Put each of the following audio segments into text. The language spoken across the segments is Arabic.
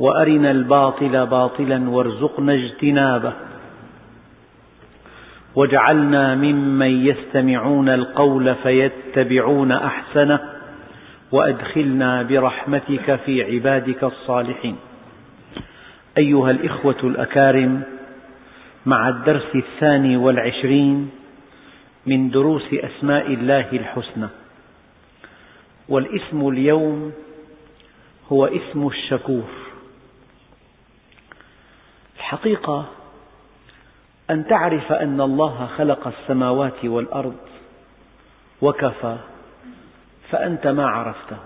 وأرنا الباطل باطلا وارزقنا اجتنابه. واجعلنا ممن يستمعون القول فيتبعون أحسنه وأدخلنا برحمتك في عبادك الصالحين. أيها الإخوة الأكارم مع الدرس الثاني والعشرين من دروس أسماء الله الحسنى. والاسم اليوم هو اسم الشكور. الحقيقة أن تعرف أن الله خلق السماوات والأرض وكفى فأنت ما عرفته.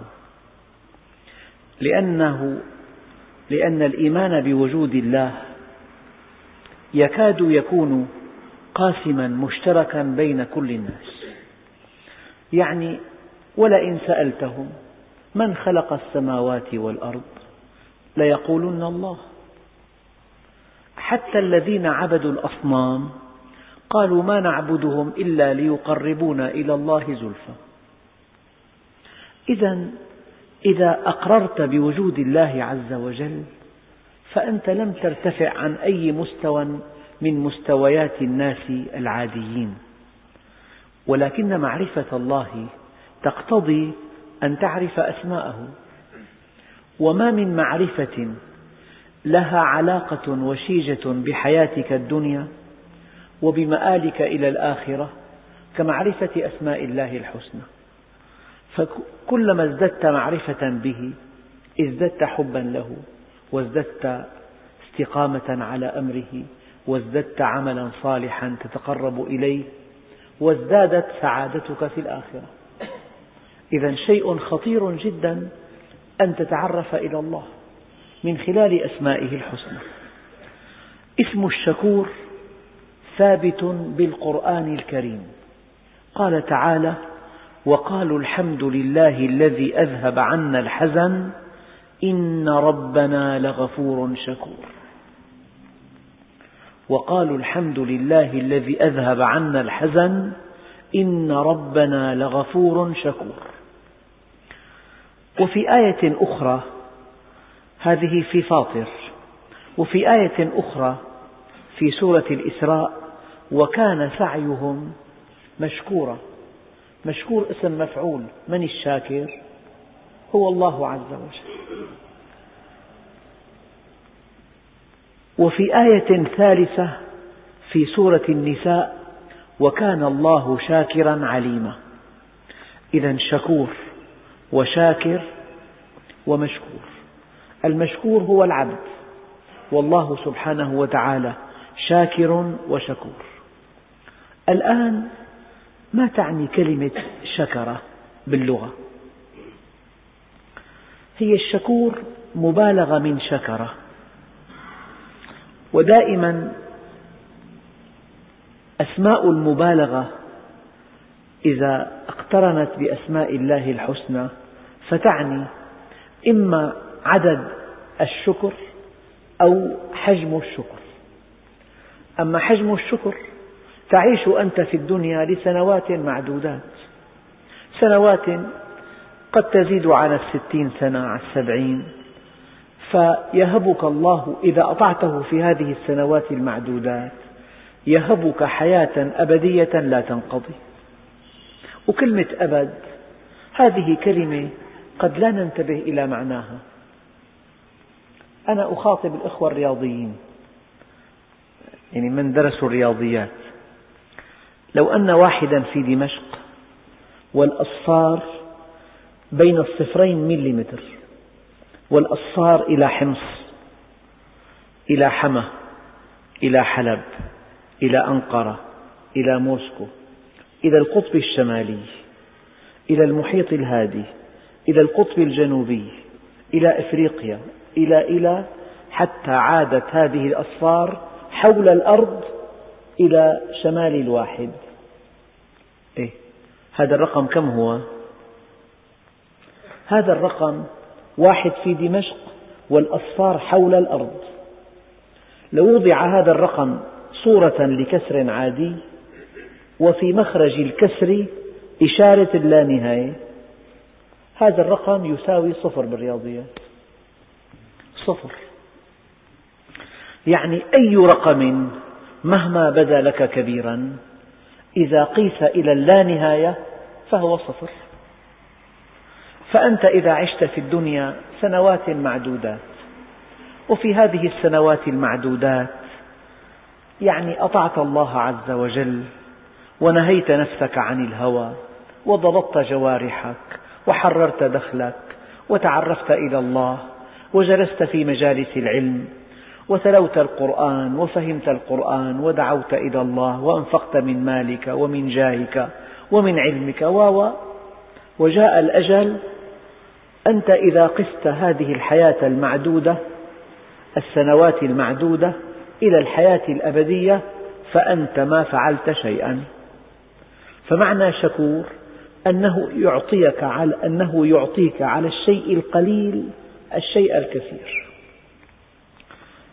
لأنه لأن الإيمان بوجود الله يكاد يكون قاسما مشتركا بين كل الناس. يعني ولئن سألتهم من خلق السماوات والأرض ليقولن الله. حتى الذين عبدوا الأصنام قالوا ما نعبدهم إلا ليقربونا إلى الله زلفى. إذا إذا أقررت بوجود الله عز وجل فأنت لم ترتفع عن أي مستوى من مستويات الناس العاديين. ولكن معرفة الله تقتضي أن تعرف أسماءه. وما من معرفة لها علاقة وشيجة بحياتك الدنيا وبمآلك إلى الآخرة كمعرفة أسماء الله الحسنى. فكلما ازددت معرفة به ازددت حبا له وازددت استقامة على أمره وازددت عملا صالحا تتقرب إليه وازدادت سعادتك في الآخرة. إذا شيء خطير جدا أن تتعرف إلى الله. من خلال أسمائه الحسنى. اسم الشكور ثابت بالقرآن الكريم. قال تعالى وقالوا الحمد لله الذي أذهب عنا الحزن إن ربنا لغفور شكور. وقالوا الحمد لله الذي أذهب عنا الحزن إن ربنا لغفور شكور. وفي آية أخرى هذه في فاطر وفي آية أخرى في سورة الإسراء وكان سعيهم مشكورا. مشكور اسم مفعول من الشاكر؟ هو الله عز وجل. وفي آية ثالثة في سورة النساء وكان الله شاكرا عليما. إذا شكور وشاكر ومشكور. المشكور هو العبد. والله سبحانه وتعالى شاكر وشكور. الآن ما تعني كلمة شكر باللغة؟ هي الشكور مبالغة من شكر. ودائما أسماء المبالغة إذا اقترنت بأسماء الله الحسنى فتعني إما عدد الشكر أو حجم الشكر. أما حجم الشكر تعيش أنت في الدنيا لسنوات معدودات. سنوات قد تزيد على الستين سنة على السبعين. فيهبك الله إذا أطعته في هذه السنوات المعدودات. يهبك حياة أبدية لا تنقضي. وكلمة أبد هذه كلمة قد لا ننتبه إلى معناها. أنا أخاطب الأخوة الرياضيين. يعني من درسوا الرياضيات؟ لو أن واحدا في دمشق والأصفار بين الصفرين مليمتر والأصفار إلى حمص إلى حما إلى حلب إلى أنقرة إلى موسكو إلى القطب الشمالي إلى المحيط الهادي إلى القطب الجنوبي إلى إفريقيا إلى إلى حتى عادت هذه الأصفار حول الأرض إلى شمال الواحد إيه؟ هذا الرقم كم هو؟ هذا الرقم واحد في دمشق والأصفار حول الأرض لو وضع هذا الرقم صورة لكسر عادي وفي مخرج الكسر إشارة اللانهاية هذا الرقم يساوي صفر بالرياضيات صفر. يعني أي رقم مهما بدا لك كبيرا إذا قيس إلى اللانهاية فهو صفر. فأنت إذا عشت في الدنيا سنوات معدودات وفي هذه السنوات المعدودات يعني أطعت الله عز وجل ونهيت نفسك عن الهوى وضبطت جوارحك وحررت دخلك وتعرفت إلى الله وجلست في مجالس العلم وتلوت القرآن وفهمت القرآن ودعوت إلى الله وأنفقت من مالك ومن جاهك ومن علمك و. وجاء الأجل أنت إذا قست هذه الحياة المعدودة السنوات المعدودة إلى الحياة الأبدية فأنت ما فعلت شيئا. فمعنى شكور أنه يعطيك على أنه يعطيك على الشيء القليل الشيء الكثير.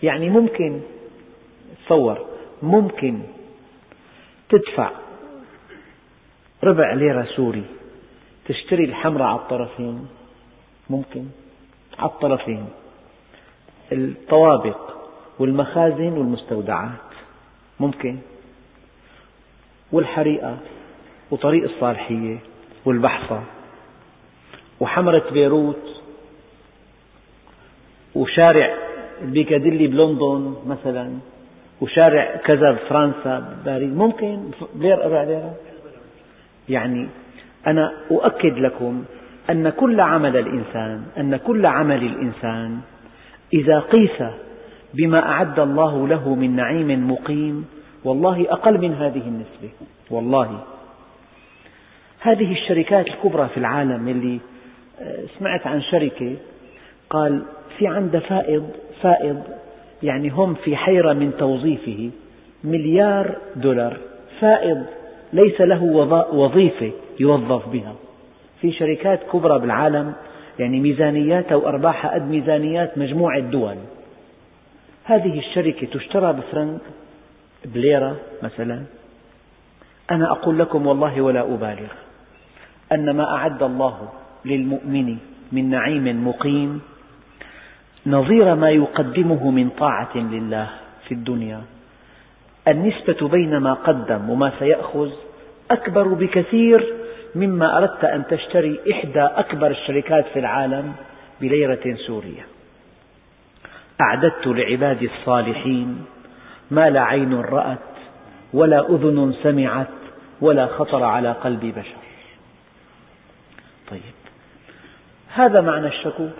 يعني ممكن تصور ممكن تدفع ربع ليرة سوري تشتري الحمرة على الطرفين ممكن على الطرفين الطوابق والمخازن والمستودعات ممكن والحريقة وطريق الصالحية والبحصة وحمرة بيروت وشارع بيكاديلي بلندن مثلا وشارع كذا بفرنسا بباريس ممكن لير أربع ليرة يعني أنا أؤكد لكم أن كل عمل الإنسان أن كل عمل الإنسان إذا قيس بما أعد الله له من نعيم مقيم والله أقل من هذه النسبة. والله. هذه الشركات الكبرى في العالم اللي آه، سمعت عن شركة قال في عند فائض فائض يعني هم في حيرة من توظيفه. مليار دولار. فائض ليس له وظيفة يوظف بها. في شركات كبرى بالعالم يعني ميزانياتها وأرباحها قد ميزانيات مجموعة دول. هذه الشركة تشترى بفرنك بليرة مثلا. أنا أقول لكم والله ولا أبالغ أن ما أعد الله للمؤمن من نعيم مقيم نظير ما يقدمه من طاعة لله في الدنيا. النسبة بين ما قدم وما سيأخذ أكبر بكثير مما أردت أن تشتري إحدى أكبر الشركات في العالم بليرة سورية. أعددت لعبادي الصالحين ما لا عين رأت ولا أذن سمعت ولا خطر على قلب بشر. طيب هذا معنى الشكور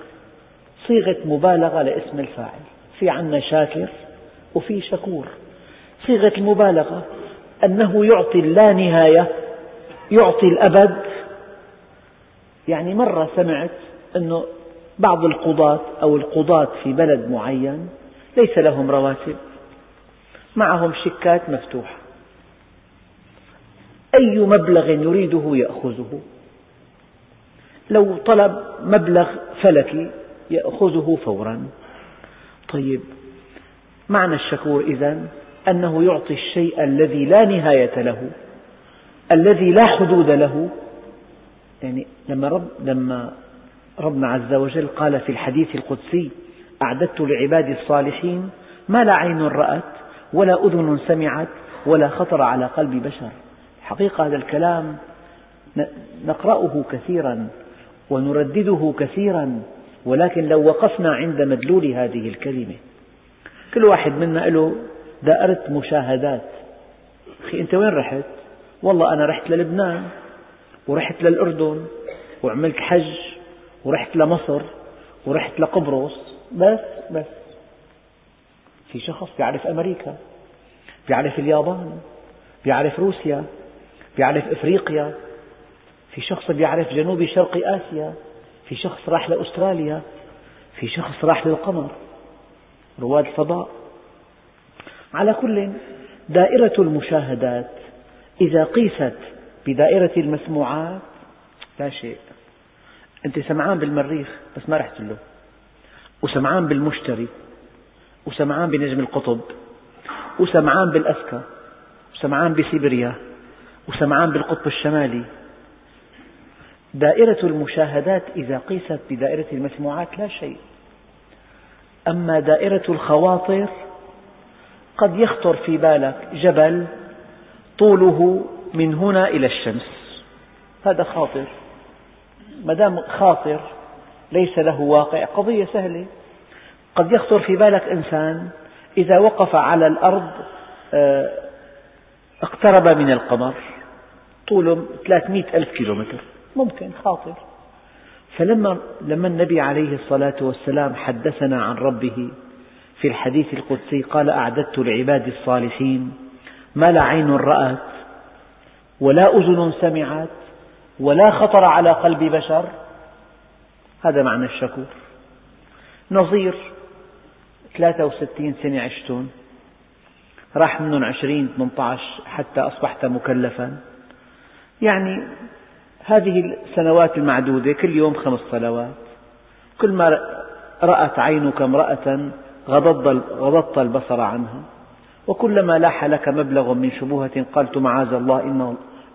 صيغة مبالغة لاسم الفاعل. في عنا شاكر وفي شكور. صيغة المبالغة أنه يعطي اللانهاية يعطي الأبد. يعني مرة سمعت أنه بعض القضاة أو القضاة في بلد معين ليس لهم رواتب معهم شيكات مفتوحة. أي مبلغ يريده يأخذه. لو طلب مبلغ فلكي يأخذه فورا. طيب معنى الشكور إذن أنه يعطي الشيء الذي لا نهاية له الذي لا حدود له. يعني لما, رب لما ربنا عز وجل قال في الحديث القدسي أعددت لعبادي الصالحين ما لا عين رأت ولا أذن سمعت ولا خطر على قلب بشر. حقيقة هذا الكلام نقرأه كثيرا ونردده كثيرا. ولكن لو وقفنا عند مدلول هذه الكلمة. كل واحد منا له دائرة مشاهدات. أخي أنت وين رحت؟ والله أنا رحت للبنان ورحت للأردن وعملت حج ورحت لمصر ورحت لقبرص. بس بس. في شخص يعرف أمريكا يعرف اليابان يعرف روسيا يعرف إفريقيا. في شخص يعرف جنوب شرق آسيا. في شخص راح لأستراليا في شخص راح للقمر. رواد الفضاء. على كل دائرة المشاهدات. إذا قيست بدائرة المسموعات لا شيء. أنت سمعان بالمريخ بس ما رحت له وسمعان بالمشتري. وسمعان بنجم القطب. وسمعان بالأسكا. وسمعان بسيبريا. وسمعان بالقطب الشمالي. دائرة المشاهدات إذا قيست بدائرة المسموعات لا شيء. أما دائرة الخواطر قد يخطر في بالك جبل طوله من هنا إلى الشمس. هذا خاطر. ما دام خاطر ليس له واقع. قضية سهلة. قد يخطر في بالك إنسان إذا وقف على الأرض آه، اقترب من القمر طوله 300 ألف كيلومتر. ممكن خاطر. فلما لما النبي عليه الصلاة والسلام حدثنا عن ربه في الحديث القدسي قال أعددت لعبادي الصالحين ما لا عين رأت ولا أذن سمعت ولا خطر على قلب بشر هذا معنى الشكور. نظير 63 سنة عشتم راح منهم 20 18 حتى أصبحت مكلفا. يعني هذه السنوات المعدودة كل يوم خمس صلوات. كل ما رأت عينك امرأة غضضت البصر عنها. وكلما لاح لك مبلغ من شبهة قلت معاذ الله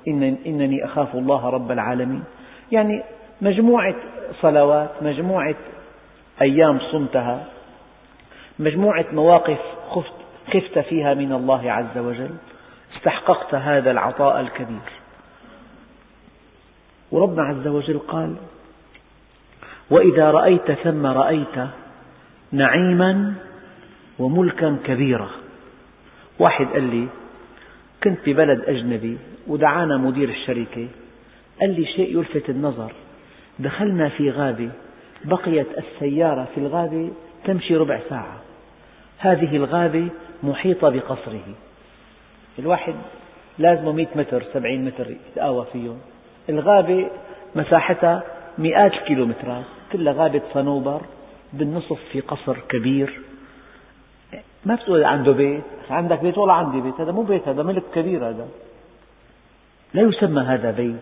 إن إنني أخاف الله رب العالمين. يعني مجموعة صلوات مجموعة أيام صمتها مجموعة مواقف خفت, خفت فيها من الله عز وجل. استحققت هذا العطاء الكبير. وربنا عز وجل قال وإذا رأيت ثم رأيت نعيما وملكا كبيرا. واحد قال لي كنت ببلد أجنبي ودعانا مدير الشركة. قال لي شيء يلفت النظر. دخلنا في غابة بقيت السيارة في الغابة تمشي ربع ساعة. هذه الغابة محيطة بقصره. الواحد لازمه 100 متر 70 متر يتآوى فيهم الغابة مساحتها مئات الكيلومترات كلها غابة صنوبر بالنصف في قصر كبير. ما بتقول عنده بيت عندك بيت ولا عندي بيت هذا مو بيت هذا ملك كبير هذا. لا يسمى هذا بيت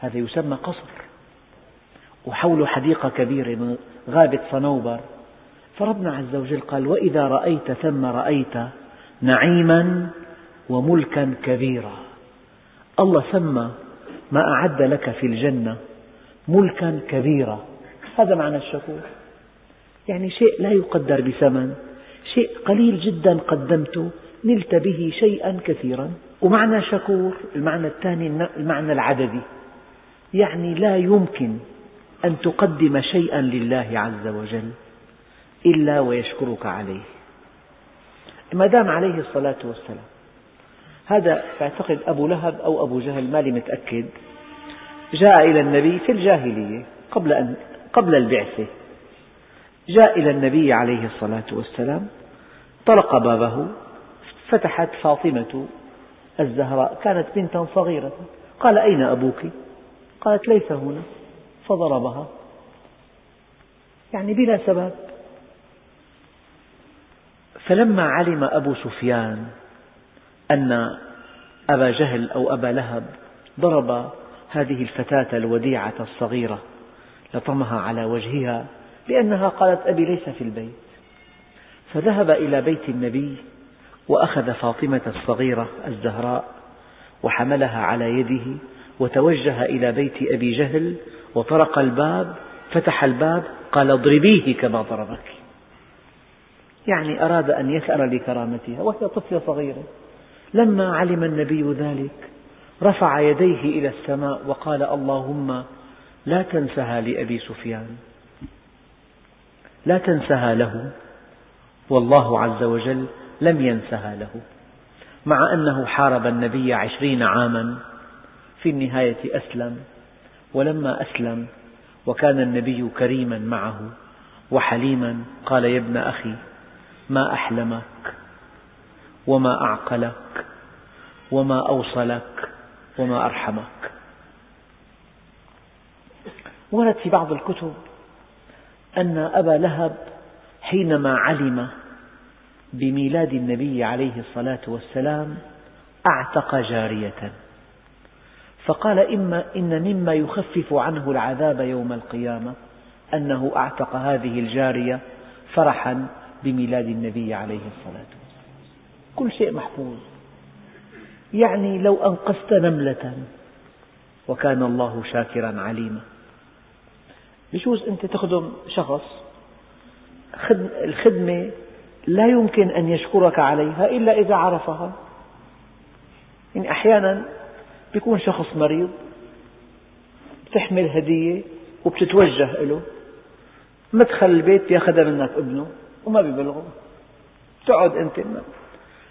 هذا يسمى قصر. وحوله حديقة كبيرة من غابة صنوبر. فربنا عز وجل قال وإذا رأيت ثم رأيت نعيما وملكا كبيرا. الله سمى ما أعد لك في الجنة ملكا كبيرا. هذا معنى الشكور. يعني شيء لا يقدر بثمن شيء قليل جدا قدمته نلت به شيئا كثيرا. ومعنى شكور المعنى الثاني المعنى العددي. يعني لا يمكن أن تقدم شيئا لله عز وجل إلا ويشكرك عليه. ما دام عليه الصلاة والسلام. هذا أعتقد أبو لهب أو أبو جهل مالي متأكد. جاء إلى النبي في الجاهلية قبل أن قبل البعثة. جاء إلى النبي عليه الصلاة والسلام طرق بابه فتحت فاطمة الزهراء كانت بنتا صغيرة. قال أين أبوك؟ قالت ليس هنا. فضربها. يعني بلا سبب. فلما علم أبو سفيان أن أبا جهل أو أبا لهب ضرب هذه الفتاة الوديعة الصغيرة لطمها على وجهها لأنها قالت أبي ليس في البيت. فذهب إلى بيت النبي وأخذ فاطمة الصغيرة الزهراء وحملها على يده وتوجه إلى بيت أبي جهل وطرق الباب فتح الباب قال اضربيه كما ضربك. يعني أراد أن يثأر لكرامتها وهي طفلة صغيرة. لما علم النبي ذلك رفع يديه إلى السماء وقال اللهم لا تنسها لأبي سفيان. لا تنسها له. والله عز وجل لم ينسها له. مع أنه حارب النبي عشرين عاما في النهاية أسلم. ولما أسلم وكان النبي كريما معه وحليما قال يا ابن أخي ما أحلمك وما أعقلك. وما أوصلك وما أرحمك. ورد في بعض الكتب أن أبا لهب حينما علم بميلاد النبي عليه الصلاة والسلام أعتق جارية فقال إما إن مما يخفف عنه العذاب يوم القيامة أنه أعتق هذه الجارية فرحا بميلاد النبي عليه الصلاة والسلام. كل شيء محفوظ. يعني لو أنقذت نملة. وكان الله شاكرا عليما. بجوز أنت تخدم شخص الخدمة لا يمكن أن يشكرك عليها إلا إذا عرفها. يعني أحيانا يكون شخص مريض بتحمل هدية وبتتوجه له مدخل البيت بياخذها منك ابنه وما بيبلغه. تقعد أنت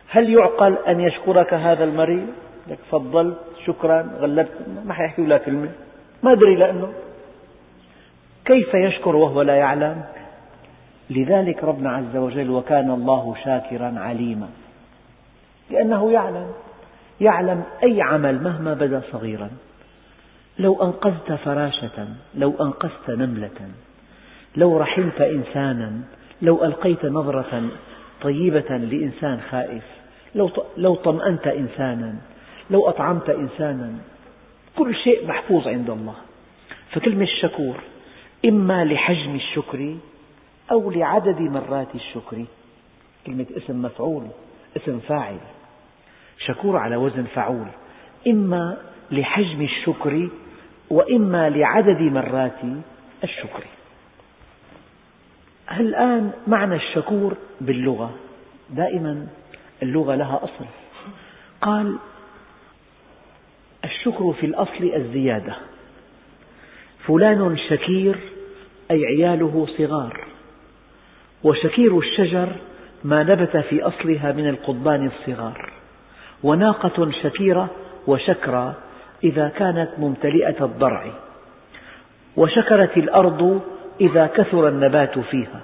هل يعقل أن يشكرك هذا المريض؟ لك فضلت شكرا غلبت. ما حيحكي لك كلمة. ما أدري لأنه. كيف يشكر وهو لا يعلم؟ لذلك ربنا عز وجل وكان الله شاكرا عليما. لأنه يعلم. يعلم أي عمل مهما بدا صغيرا. لو أنقذت فراشة لو أنقذت نملة لو رحمت إنسانا لو ألقيت نظرة طيبة لإنسان خائف لو طمأنت إنسانا لو أطعمت إنسانا كل شيء محفوظ عند الله. فكلمة الشكور إما لحجم الشكر أو لعدد مرات الشكر. كلمة اسم مفعول اسم فاعل. شكور على وزن فعول. إما لحجم الشكر وإما لعدد مرات الشكر. الآن معنى الشكور باللغة؟ دائما اللغة لها أصل. قال الشكر في الأصل الزيادة. فلان شكير أي عياله صغار. وشكير الشجر ما نبت في أصلها من القضبان الصغار. وناقة شكيرة وشكرى إذا كانت ممتلئة الضرع. وشكرت الأرض إذا كثر النبات فيها.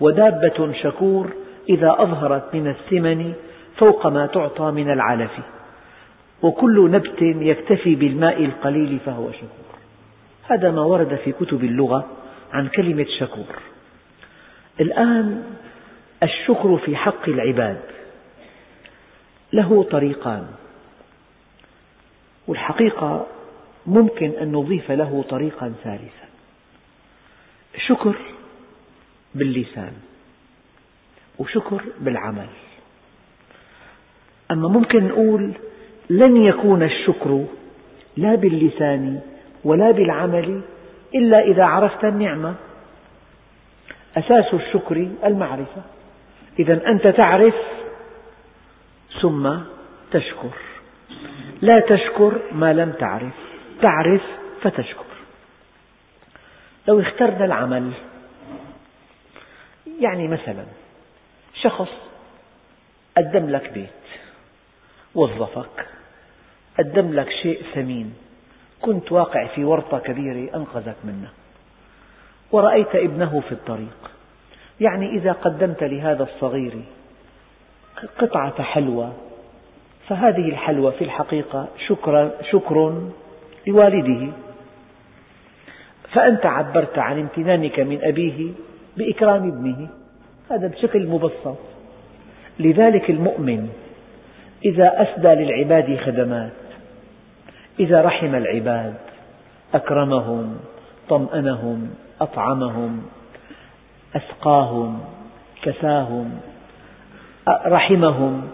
ودابة شكور إذا أظهرت من الثمن فوق ما تعطى من العلف. وكل نبت يكتفي بالماء القليل فهو شكور. هذا ما ورد في كتب اللغة عن كلمة شكور. الآن الشكر في حق العباد. له طريقان. والحقيقة ممكن أن نضيف له طريقا ثالثا. شكر باللسان. وشكر بالعمل. أما ممكن نقول لن يكون الشكر لا باللسان ولا بالعمل إلا إذا عرفت النعمة. أساس الشكر المعرفة. إذا أنت تعرف ثم تشكر. لا تشكر ما لم تعرف. تعرف فتشكر. لو اخترنا العمل يعني مثلا شخص قدم لك بيت. وظفك. قدم لك شيء ثمين. كنت واقع في ورطة كبيرة أنقذك منها ورأيت ابنه في الطريق. يعني إذا قدمت لهذا الصغير قطعة حلوى فهذه الحلوى في الحقيقة شكر, شكر لوالده. فأنت عبرت عن امتنانك من أبيه بإكرام ابنه. هذا بشكل مبسط. لذلك المؤمن إذا أسدى للعباد خدمات إذا رحم العباد أكرمهم طمأنهم أطعمهم أسقاهم كساهم رحمهم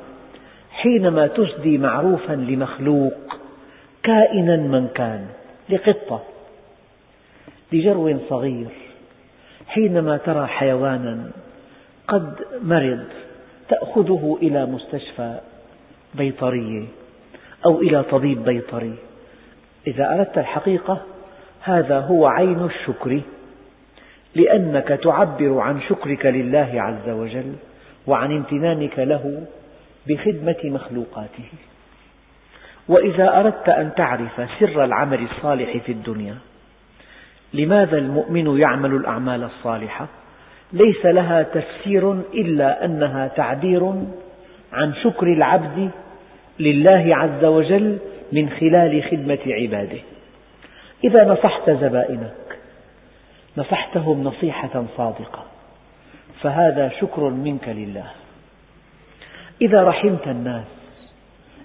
حينما تسدي معروفا لمخلوق كائنا من كان لقطة لجرو صغير حينما ترى حيوانا قد مرض تأخذه إلى مستشفى بيطرية أو إلى طبيب بيطري. إذا أردت الحقيقة هذا هو عين الشكر لأنك تعبر عن شكرك لله عز وجل وعن امتنانك له بخدمة مخلوقاته. وإذا أردت أن تعرف سر العمل الصالح في الدنيا لماذا المؤمن يعمل الأعمال الصالحة؟ ليس لها تفسير إلا أنها تعبير عن شكر العبد لله عز وجل من خلال خدمة عباده. إذا نصحت زبائنك نصحتهم نصيحة صادقة فهذا شكر منك لله. إذا رحمت الناس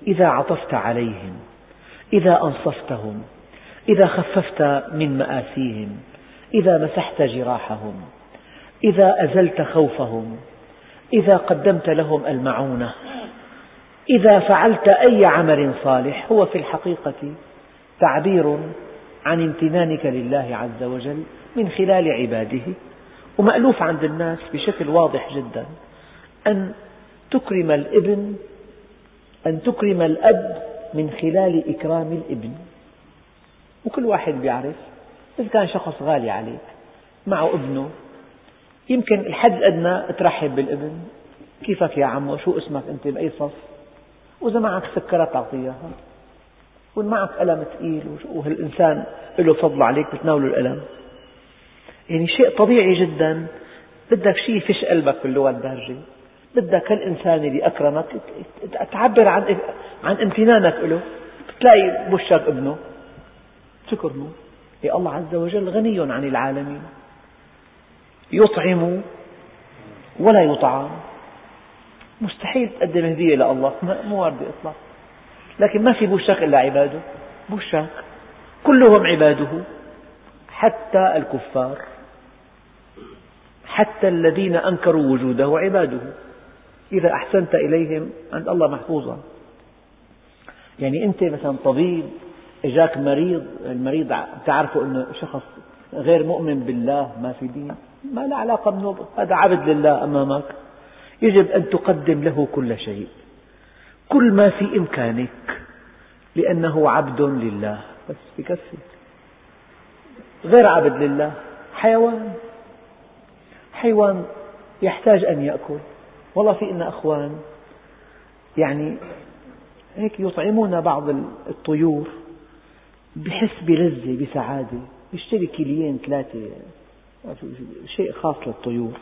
إذا عطفت عليهم إذا أنصفتهم إذا خففت من مآسيهم إذا مسحت جراحهم إذا أزلت خوفهم إذا قدمت لهم المعونة إذا فعلت أي عمل صالح هو في الحقيقة تعبير عن امتنانك لله عز وجل من خلال عباده ومألوف عند الناس بشكل واضح جدا أن تكرم الإبن أن تكرم الأب من خلال إكرام الإبن. وكل واحد يعرف إذا كان شخص غالي عليك معه ابنه يمكن الحد الأدنى ترحب بالإبن كيفك يا عمو؟ شو اسمك؟ أنت بأي صف؟ وإذا معك سكرة تعطيها. وإن معك ألم ثقيل وهالإنسان له فضل عليك بتناوله الألم. يعني شيء طبيعي جدا. بدك شيء يفش قلبك باللغة الدارجة بدك هالإنسان اللي أكرمك تعبر عن عن امتنانك له. بتلاقي بوشك ابنه. تكرمه يا الله عز وجل غني عن العالمين. يطعم ولا يطعم. مستحيل تقدم هدية لله مو واردة إطلاقا لكن ما في بوشك إلا عباده. بوشك كلهم عباده. حتى الكفار. حتى الذين أنكروا وجوده عباده إذا أحسنت إليهم عند الله محفوظا. يعني أنت مثلا طبيب إجاك مريض المريض تعرفوا أنه شخص غير مؤمن بالله ما في دين ما له علاقة منه هذا عبد لله أمامك. يجب أن تقدم له كل شيء. كل ما في إمكانك لأنه عبد لله. بس بكفي. غير عبد لله حيوان. حيوان يحتاج أن يأكل. والله في إن أخوان يعني هيك يطعمون بعض الطيور بحس بلذة بسعادة. يشتري كيلين ثلاثة شيء خاص للطيور.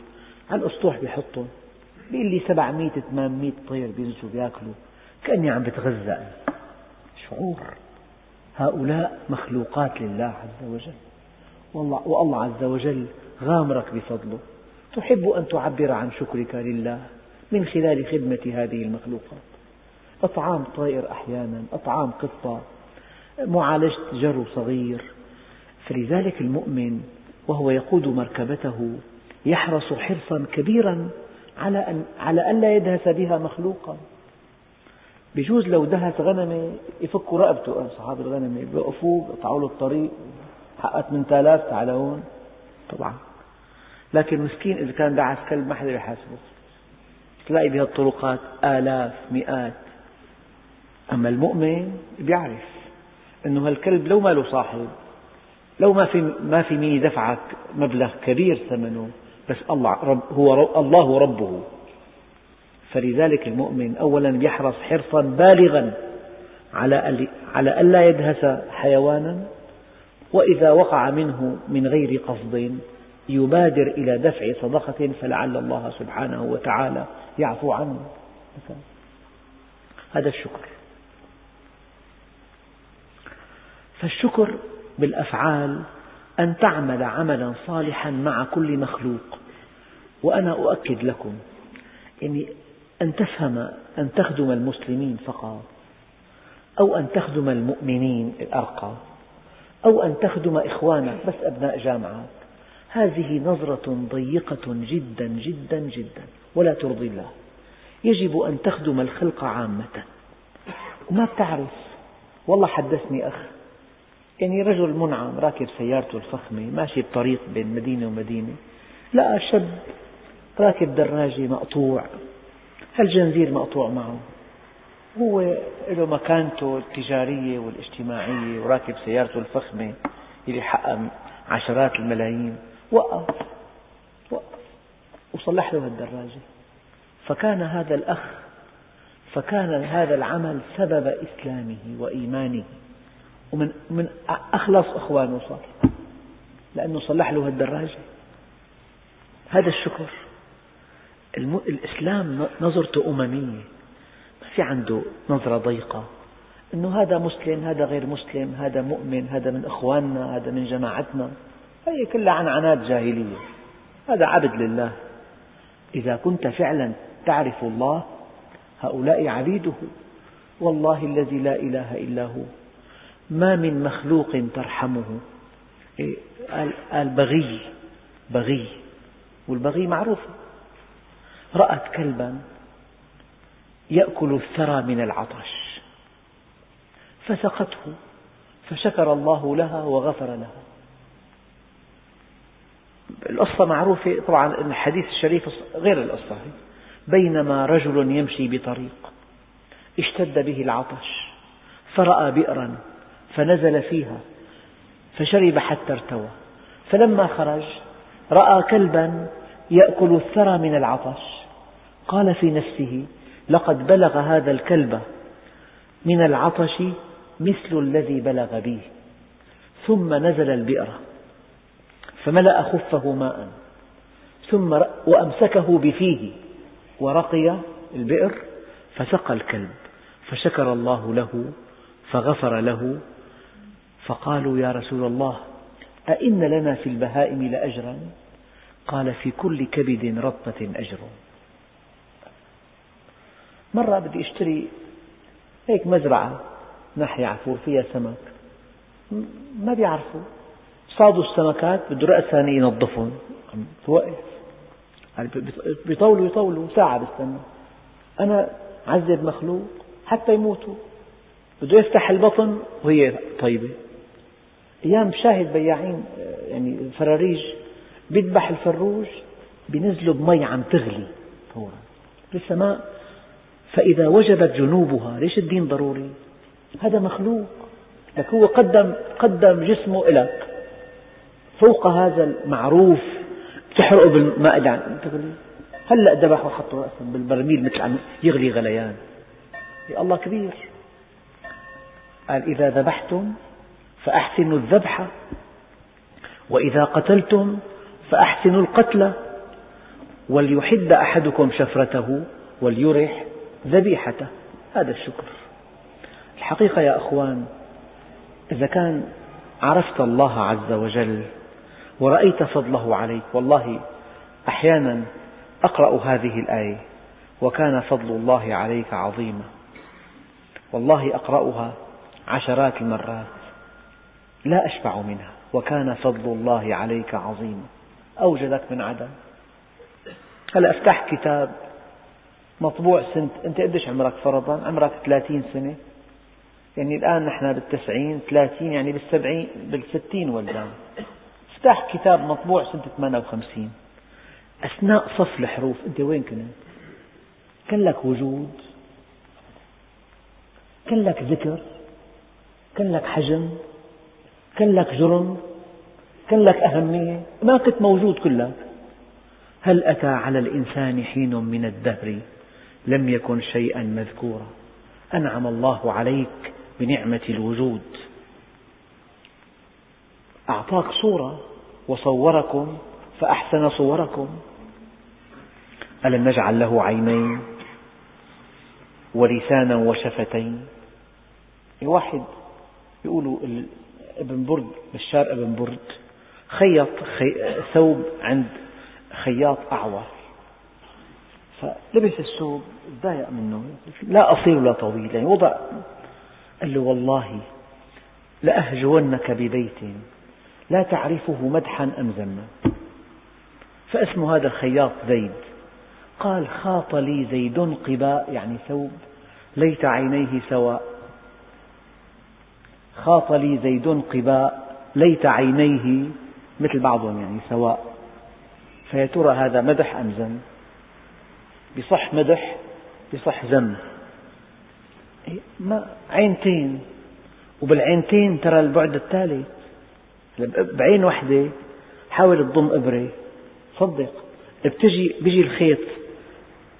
على الأسطوح بيحطهم بيقول لي 700 800 طير بينزلوا بياكلوا كأني عم بتغذى. شعور. هؤلاء مخلوقات لله عز وجل. والله, والله عز وجل غامرك بفضله. تحب أن تعبر عن شكرك لله من خلال خدمة هذه المخلوقات. أطعام طائر أحيانا أطعام قطة معالجة جرو صغير. فلذلك المؤمن وهو يقود مركبته يحرص حرصا كبيرا على أن على ألا يدهس بها مخلوقا. بجوز لو دهس غنمة يفكوا رقبته. أصحاب الغنمة بيوقفوه بيقطعوا له الطريق حقت من تالاف تعال هون. طبعا. لكن مسكين إذا كان دعس كلب ما حدا يحاسبه تلاقي بهالطرقات آلاف مئات. أما المؤمن بيعرف أنه هالكلب لو ما له صاحب لو ما في ما في مين يدفعك مبلغ كبير ثمنه. بس الله رب هو الله ربه. فلذلك المؤمن أولا يحرص حرصا بالغا على على ألا يدهس حيوانا وإذا وقع منه من غير قصد يبادر إلى دفع صدقة فلعل الله سبحانه وتعالى يعفو عنه. هذا الشكر. فالشكر بالأفعال أن تعمل عملا صالحا مع كل مخلوق. وأنا أؤكد لكم يعني أن تفهم أن تخدم المسلمين فقط أو أن تخدم المؤمنين الأرقى أو أن تخدم إخوانك بس أبناء جامعات. هذه نظرة ضيقة جدا جدا جدا ولا ترضي الله. يجب أن تخدم الخلق عامة. وما بتعرف؟ والله حدثني أخ. يعني رجل منعم راكب سيارته الفخمة ماشي بطريق بين مدينة ومدينة لقى شاب راكب دراجة مقطوع. هالجنزير مقطوع معه؟ هو له مكانته التجارية والاجتماعية وراكب سيارته الفخمة اللي حقق عشرات الملايين. وقف وقف وصلح له الدراجة فكان هذا الأخ فكان هذا العمل سبب إسلامه وإيمانه. ومن من أخلص إخوانه صار لأنه صلح له الدراجة هذا الشكر. الإسلام نظرته أممية. ما في عنده نظرة ضيقة. أنه هذا مسلم هذا غير مسلم هذا مؤمن هذا من إخواننا هذا من جماعتنا. هي كلها عنعنات جاهلية. هذا عبد لله. إذا كنت فعلا تعرف الله هؤلاء عبيده. والله الذي لا إله إلا هو. ما من مخلوق ترحمه. إيه، قال بغي بغي. والبغي معروف. رأت كلبا يأكل الثرى من العطش. فسقته فشكر الله لها وغفر لها. القصة معروفة طبعا الحديث الشريف غير القصة بينما رجل يمشي بطريق اشتد به العطش فرأى بئرا فنزل فيها فشرب حتى ارتوى. فلما خرج رأى كلبا يأكل الثرى من العطش. قال في نفسه لقد بلغ هذا الكلب من العطش مثل الذي بلغ بي ثم نزل البئر فملأ خفه ماء ثم وأمسكه بفيه ورقي البئر فسقى الكلب فشكر الله له فغفر له فقالوا يا رسول الله أئن لنا في البهائم لأجرا؟ قال في كل كبد رطبة أجر. مرة بدي أشتري هيك مزرعة ناحية عفور فيها سمك. ما بيعرفوا. صادوا السمكات بده رأس ثاني ينظفهم. توقف. بيطولوا يطولوا. ساعة بستنى. أنا عذب مخلوق حتى يموتوا. بده يفتح البطن وهي طيبة. أيام شاهد بياعين يعني فراريج بيذبح الفروج بينزلوا بمي عم تغلي فورا. لسه ما فإذا وجبت جنوبها ليش الدين ضروري؟ هذا مخلوق. لك هو قدم قدم جسمه لك فوق هذا المعروف تحرقه بالماء. اللي تغلي هلأ ذبحوا وحطوا رأسا بالبرميل مثل عم يغلي غليان. يا الله كبير. قال إذا ذبحتم فأحسنوا الذبح وإذا قتلتم فأحسنوا القتل وليحد أحدكم شفرته وليرح ذبيحته. هذا الشكر. الحقيقة يا أخوان إذا كان عرفت الله عز وجل ورأيت فضله عليك والله أحيانا أقرأ هذه الآية وكان فضل الله عليك عظيما. والله أقرأها عشرات المرات. لا أشبع منها وكان فضل الله عليك عظيما أوجدك من عدم. هلا أفتح كتاب مطبوع سنة أنت قديش عمرك فرضا؟ عمرك ثلاثين سنة. يعني الآن نحن بالتسعين ثلاثين يعني بالسبعين بالستين ولدان افتح كتاب مطبوع سنة 58 أثناء صف الحروف أنت وين كنت؟ كان لك وجود. كان لك ذكر. كان لك حجم. كان لك جرم كان لك أهمية ما كنت موجود كلك هل أتى على الإنسان حين من الدهر؟ لم يكن شيئا مذكورا. أنعم الله عليك بنعمة الوجود. أعطاك صورة وصوركم فأحسن صوركم. ألم نجعل له عينين ولسانا وشفتين؟ واحد يقولوا ابن برد بشار ابن برد. خيط ثوب عند خياط أعور. فلبس الثوب تضايق منه. لا قصير ولا طويل. يعني وضع قال له والله لأهجونك ببيت. لا تعرفه مدحا أم ذما. فاسم هذا الخياط زيد. قال خاط لي زيد قباء يعني ثوب ليت عينيه سواء. خاط لي زيد قباء ليت عينيه مثل بعضهم يعني سواء. فيا ترى هذا مدح أم ذم بصح مدح بصح ذم إيه، ما عينتين. وبالعينتين ترى البعد الثالث بعين واحدة حاول تضم إبرة. صدق. بتجي بيجي الخيط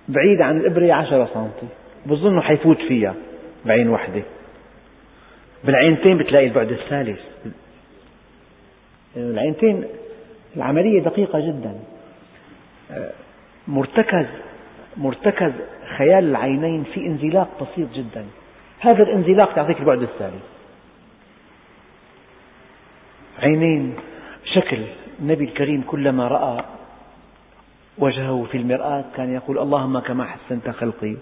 بعيد عن الإبرة عشرة سنتي. بظنه حيفوت فيها بعين واحدة بالعينتين بتلاقي البعد الثالث. العينتين العملية دقيقة جدا. مرتكز مرتكز خيال العينين في انزلاق بسيط جدا. هذا الانزلاق يعطيك البعد الثالث. عينين شكل النبي الكريم كلما رأى وجهه في المرآة كان يقول اللهم كما حسنت خلقي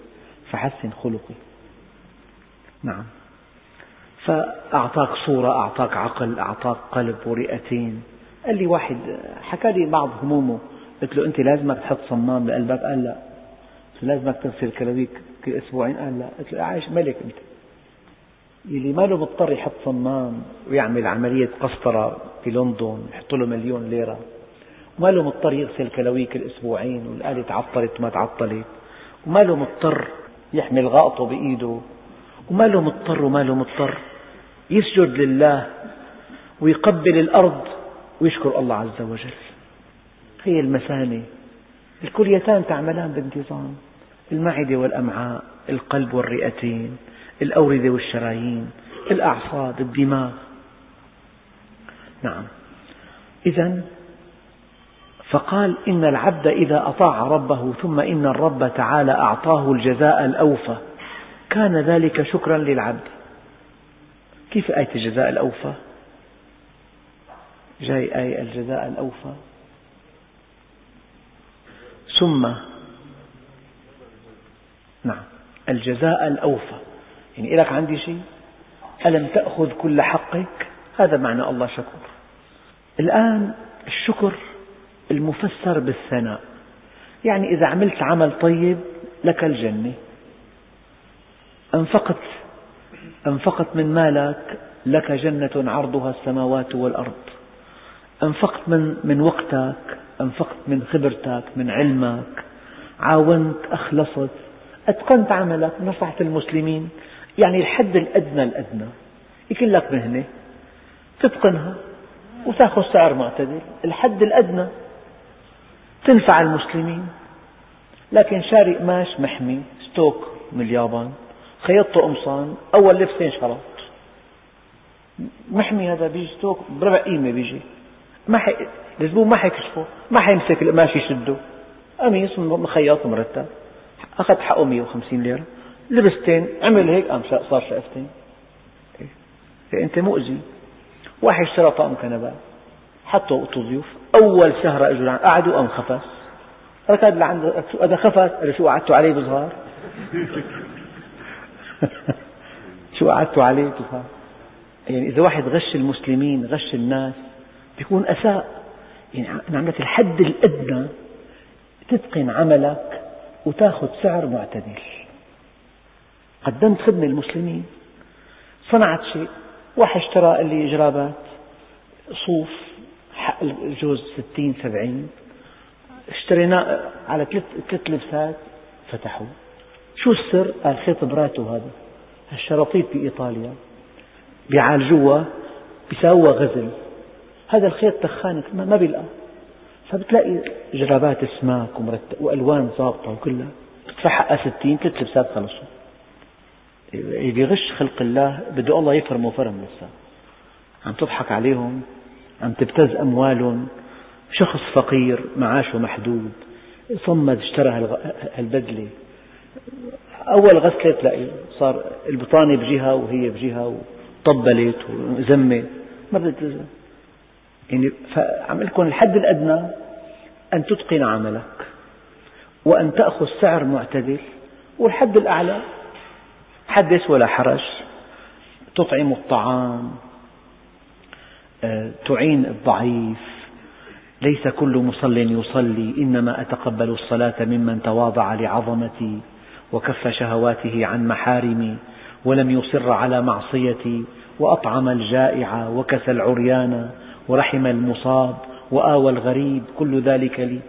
فحسن خلقي. نعم. فأعطاك صورة أعطاك عقل أعطاك قلب ورئتين. قال لي واحد حكى لي بعض همومه. قلت له أنت لازمك تحط صمام بقلبك قال لا. قلت له لازمك تغسل كلاويك كل أسبوعين؟ قال لا. قلت له عايش ملك أنت. يلي ما له مضطر يحط صمام ويعمل عملية قسطرة في لندن يحط له مليون ليرة. وما له مضطر يغسل كلاويك الأسبوعين والآلة تعطلت وما تعطلت. وما له مضطر يحمل غائطه بإيده. وما له مضطر وما له مضطر. يسجد لله ويقبل الأرض ويشكر الله عز وجل. هي المثانة الكليتان تعملان بانتظام. المعدة والأمعاء القلب والرئتين الأوردة والشرايين الأعصاب الدماغ. نعم. إذا فقال إن العبد إذا أطاع ربه ثم إن الرب تعالى أعطاه الجزاء الأوفى كان ذلك شكرا للعبد. كيف آية الجزاء الأوفى؟ جاي آية الجزاء الأوفى. ثم نعم الجزاء الأوفى. يعني لك عندي شيء؟ ألم تأخذ كل حقك؟ هذا معنى الله شكور. الآن الشكر المفسر بالثناء. يعني إذا عملت عمل طيب لك الجنة. أنفقت أنفقت من مالك لك جنة عرضها السماوات والأرض؟ أنفقت من, من وقتك؟ أنفقت من خبرتك؟ من علمك؟ عاونت أخلصت؟ أتقنت عملك؟ نصحت المسلمين؟ يعني الحد الأدنى الأدنى. يكون لك مهنة. تتقنها. وتأخذ سعر معتدل. الحد الأدنى. تنفع المسلمين. لكن شاري قماش محمي. ستوك من اليابان. خيطته قمصان أول لبسة انشرط. محمي هذا بيجي ستوك بربع قيمة بيجي. ما حي... الزبون ما حيكشفه ما حيمسك القماش يشده. قميص مخيط مرتب. أخذ حقه 150 ليرة. لبستين عمل هيك قام صار شقفتين. إيه؟ أنت مؤذي. واحد اشترى طقم كنبات حطوا أوضة ضيوف أول سهرة أجوا قعدوا قام خفس ركض لعنده هذا خفس قال شو قعدتوا عليه بصغار شو قعدتوا عليه بصغار يعني إذا واحد غش المسلمين غش الناس بيكون أساء. يعني عندك الحد الأدنى تتقن عملك وتاخذ سعر معتدل. قدمت خدمة للمسلمين صنعت شيء واحد اشترى لي جرابات صوف حق الجوز ستين سبعين اشتريناه على ثلاث ثلاث لبسات فتحوا. شو السر؟ قال خيط براتو هذا. الشراطيط بإيطاليا بيعالجوها بيساووها غزل. هذا الخيط تخان ما بيلقى. فبتلاقي جرابات سماك ومرتب وألوان ضابطة وكلها. بتدفع حقها ستين ثلاث لبسات خلصوا اللي بيغش خلق الله بده الله يفرمه فرم لسه عم تضحك عليهم عم تبتز أموالهم. شخص فقير معاشه محدود. صمد اشترى هالبدلة. أول غسلة تلاقي صار البطانة بجهة وهي بجهة وطبلت وزمت ما يعني فعم لكم الحد الأدنى أن تتقن عملك وأن تأخذ سعر معتدل والحد الأعلى حدث ولا حرج. تطعم الطعام آه، تعين الضعيف. ليس كل مصل يصلي إنما أتقبل الصلاة ممن تواضع لعظمتي. وكف شهواته عن محارمي ولم يصر على معصيتي وأطعم الجائع وكسى العريان ورحم المصاب وآوى الغريب كل ذلك لي.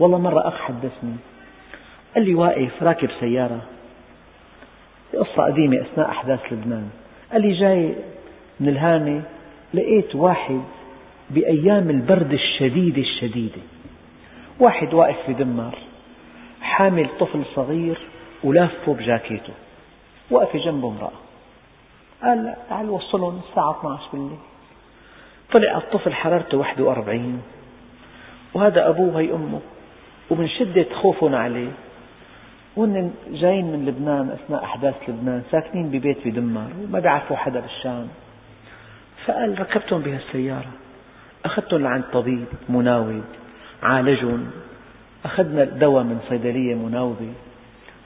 والله مرة أخ حدثني قال لي واقف راكب سيارة قصة قديمة أثناء أحداث لبنان. قال لي جاي من الهانة لقيت واحد بأيام البرد الشديدة الشديدة. واحد واقف في دمر حامل طفل صغير ولافه بجاكيته واقفة جنبه امرأة. قال تعال وصلهم الساعة 12 بالليل. طلع الطفل حرارته 41 وهذا أبوه هي أمه. ومن شدة خوفهم عليه. وهن جايين من لبنان أثناء أحداث لبنان ساكنين ببيت في دمار وما بيعرفوا حدا بالشام. فقال ركبتهم بهالسيارة أخذتهم لعند طبيب مناوب عالجهم. أخذنا دواء من صيدلية مناوبة.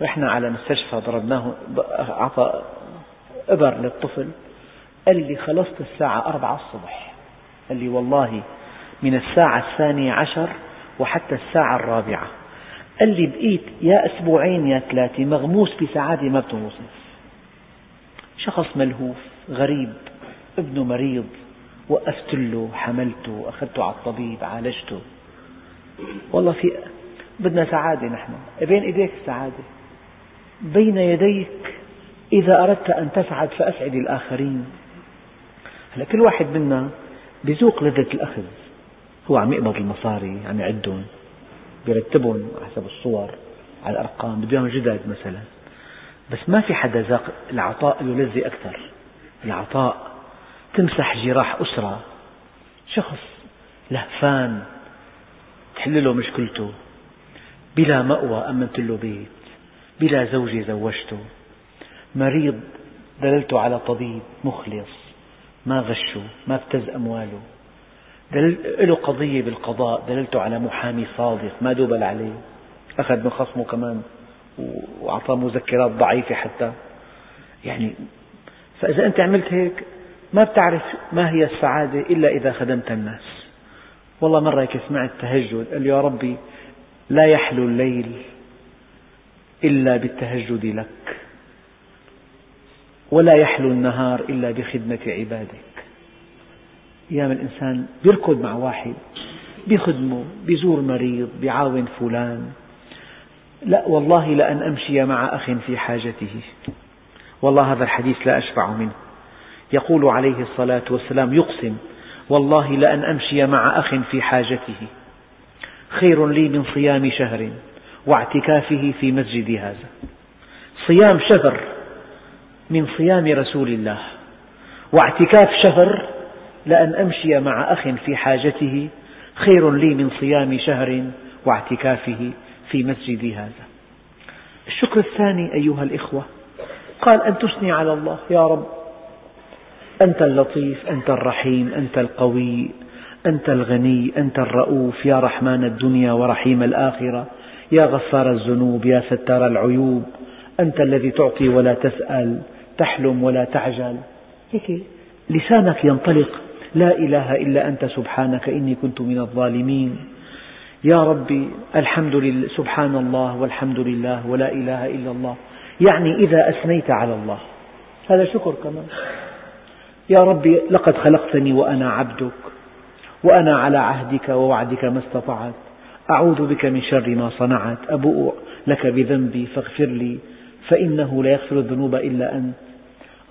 رحنا على مستشفى ضربناه أعطى إبر للطفل قال لي خلصت الساعة أربعة الصبح. قال لي والله من الساعة الثانية عشر وحتى الساعة الرابعة. قال لي بقيت يا أسبوعين يا ثلاثة مغموس بسعادة ما بتنوصف شخص ملهوف غريب ابنه مريض وقفت له حملته أخذته على الطبيب عالجته. والله في بدنا سعادة نحن. بين إيديك السعادة بين يديك إذا أردت أن تسعد فأسعد الآخرين. هلا كل واحد منا بذوق لذة الأخذ. هو عم يقبض المصاري عم يعدهم بيرتبهم حسب الصور على الأرقام بده إياهم جدد مثلا. بس ما في حدا ذاق العطاء يلذي أكثر. العطاء تمسح جراح أسرة. شخص لهفان تحل له مشكلته. بلا مأوى أمنت له بيت بلا زوجة زوجته. مريض دللته على طبيب مخلص. ما غشه ما ابتز أمواله. له قضية بالقضاء دللته على محامي صادق ما دوبل عليه. أخذ من خصمه كمان وأعطاه مذكرات ضعيفة حتى. يعني فإذا أنت عملت هيك ما بتعرف ما هي السعادة إلا إذا خدمت الناس. والله مرة سمعت تهجد قال يا ربي لا يحلو الليل. إلا بالتهجد لك. ولا يحلو النهار إلا بخدمة عبادك. أيام الإنسان بيركض مع واحد بيخدمه بيزور مريض بيعاون فلان. لا والله لأن أمشي مع أخ في حاجته. والله هذا الحديث لا أشبع منه. يقول عليه الصلاة والسلام يقسم والله لأن أمشي مع أخ في حاجته. خير لي من صيام شهر. واعتكافه في مسجد هذا. صيام شهر من صيام رسول الله. واعتكاف شهر لأن أمشي مع أخ في حاجته خير لي من صيام شهر واعتكافه في مسجد هذا. الشكر الثاني أيها الإخوة قال أن تثني على الله يا رب. أنت اللطيف أنت الرحيم أنت القوي أنت الغني أنت الرؤوف يا رحمن الدنيا ورحيم الآخرة. يا غفار الذنوب يا ستار العيوب أنت الذي تعطي ولا تسأل تحلم ولا تعجل. هيك. لسانك ينطلق لا إله إلا أنت سبحانك إني كنت من الظالمين. يا ربي الحمد لله سبحان الله والحمد لله ولا إله إلا الله. يعني إذا أثنيت على الله. هذا شكر كمان. يا ربي لقد خلقتني وأنا عبدك وأنا على عهدك ووعدك ما استطعت. أعوذ بك من شر ما صنعت أبوء لك بذنبي فاغفر لي فإنه لا يغفر الذنوب إلا أنت.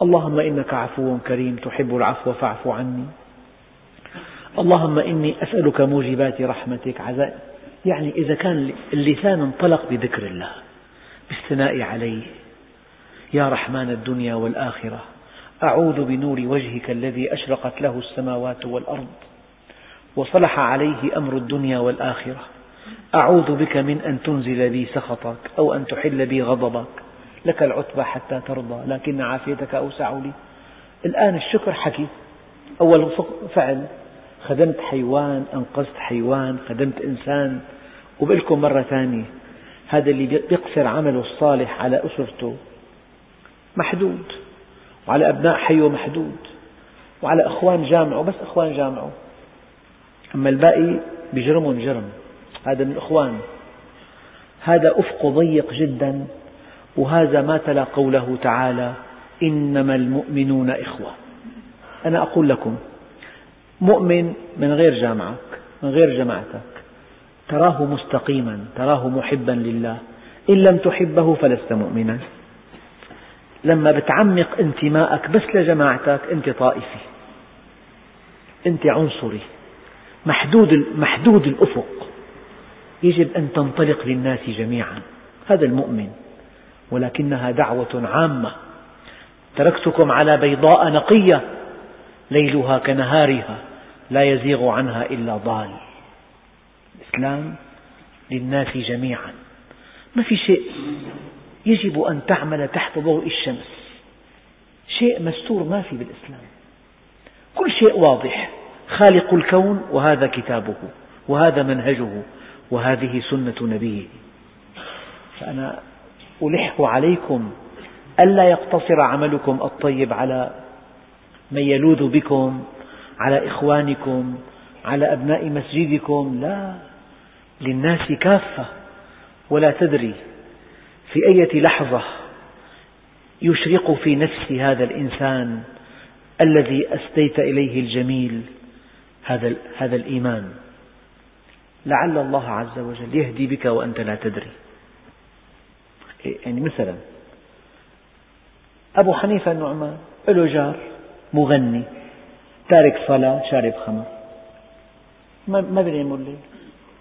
اللهم إنك عفو كريم تحب العفو فاعف عني. اللهم إني أسألك موجبات رحمتك عزاء يعني إذا كان اللسان انطلق بذكر الله بالثناء عليه. يا رحمن الدنيا والآخرة أعوذ بنور وجهك الذي أشرقت له السماوات والأرض وصلح عليه أمر الدنيا والآخرة. أعوذ بك من أن تنزل بي سخطك أو أن تحل بي غضبك. لك العتبى حتى ترضى لكن عافيتك أوسع لي. الآن الشكر حكي أول فعل خدمت حيوان أنقذت حيوان خدمت إنسان. وبقول لكم مرة ثانية. هذا اللي بيقصر عمله الصالح على أسرته. محدود. وعلى أبناء حيه محدود. وعلى أخوان جامعه بس أخوان جامعه. أما الباقي بجرمهم جرم. هذا من الإخوان هذا أفق ضيق جدا وهذا ما تلا قوله تعالى إنما المؤمنون إخوة. أنا أقول لكم مؤمن من غير جامعك من غير جماعتك تراه مستقيما تراه محبا لله. إن لم تحبه فلست مؤمنا. لما بتعمق انتماءك بس لجماعتك أنت طائفي. أنت عنصري. محدود محدود الأفق. يجب أن تنطلق للناس جميعا. هذا المؤمن. ولكنها دعوة عامة. تركتكم على بيضاء نقية. ليلها كنهارها. لا يزيغ عنها إلا ضال. الإسلام للناس جميعا. ما في شيء يجب أن تعمل تحت ضوء الشمس. شيء مستور ما في بالإسلام. كل شيء واضح. خالق الكون وهذا كتابه. وهذا منهجه. وهذه سنة نبيه. فأنا ألح عليكم ألا يقتصر عملكم الطيب على من يلوذ بكم على إخوانكم على أبناء مسجدكم. لا للناس كافة. ولا تدري في أية لحظة يشرق في نفس هذا الإنسان الذي أسديت إليه الجميل هذا هذا الإيمان. لعل الله عز وجل يهدي بك وأنت لا تدري. يعني مثلا أبو حنيفة النعمان له جار مغني تارك صلاة شارب خمر. ما بينام الليل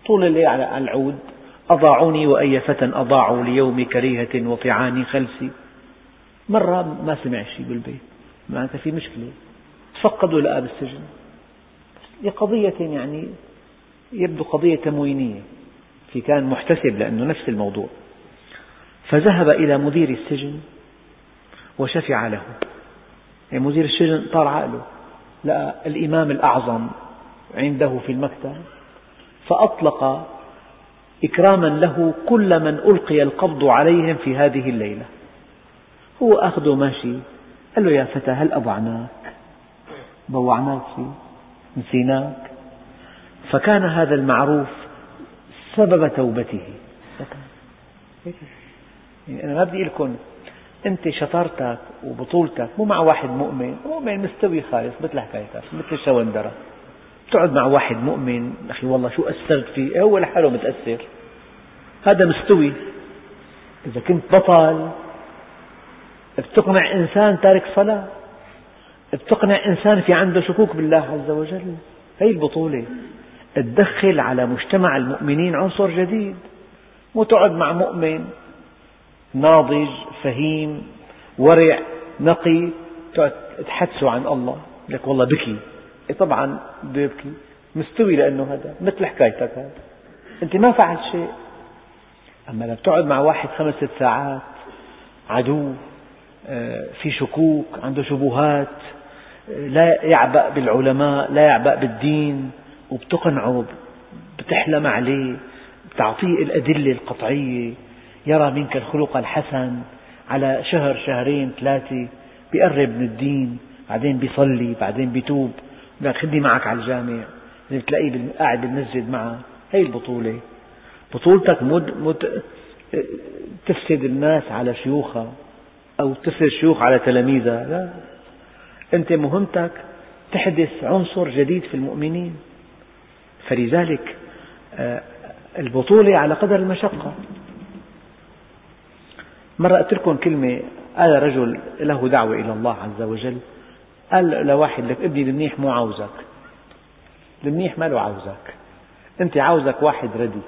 طول الليل على العود أضاعوني وأي فتى أضاعوا ليوم كريهة وطعاني خلسي. مرة ما سمع شيء بالبيت معناتها في مشكلة. تفقدوا لقاه بالسجن لقضية يعني يبدو قضية تموينية في كان محتسب لأنه نفس الموضوع. فذهب إلى مدير السجن وشفع له. يعني مدير السجن طار عقله لقى الإمام الأعظم عنده في المكتب فأطلق إكراما له كل من ألقي القبض عليهم في هذه الليلة. هو أخذه ماشي قال له يا فتى هل أضعناك؟ ضوعناك شيء نسيناك؟ فكان هذا المعروف سبب توبته. يعني أنا ما بدي لكم أنت شطارتك وبطولتك مو مع واحد مؤمن مؤمن مستوي خالص مثل حكايتك مثل الشوندرة تقعد مع واحد مؤمن أخي والله شو أثرت فيه؟ هو لحاله متأثر. هذا مستوي. إذا كنت بطل بتقنع إنسان تارك صلاة بتقنع إنسان في عنده شكوك بالله عز وجل. هي البطولة. تدخل على مجتمع المؤمنين عنصر جديد. مو تقعد مع مؤمن ناضج فهيم ورع نقي تحدثه عن الله. لك والله بكي. إيه طبعا بده يبكي مستوي لأنه هذا مثل حكايتك هذا. أنت ما فعلت شيء. أما لما تقعد مع واحد خمس ست ساعات عدو آه، في شكوك عنده شبهات آه، لا يعبأ بالعلماء لا يعبأ بالدين وبتقنعه بتحلم عليه بتعطيه الأدلة القطعية يرى منك الخلق الحسن على شهر شهرين ثلاثة بيقرب من الدين بعدين بيصلي بعدين بيتوب لك خذني معك على الجامع تلاقيه قاعد بالمسجد معه. هي البطولة. بطولتك مد مد تفسد الناس على شيوخها أو تفسد الشيوخ على تلاميذها. لا. أنت مهمتك تحدث عنصر جديد في المؤمنين. فلذلك آه، البطولة على قدر المشقة. مرة قلت لكم كلمة قال رجل له دعوة إلى الله عز وجل قال لواحد لك ابني المنيح مو عاوزك. المنيح ما له عاوزك. أنت عاوزك واحد ردي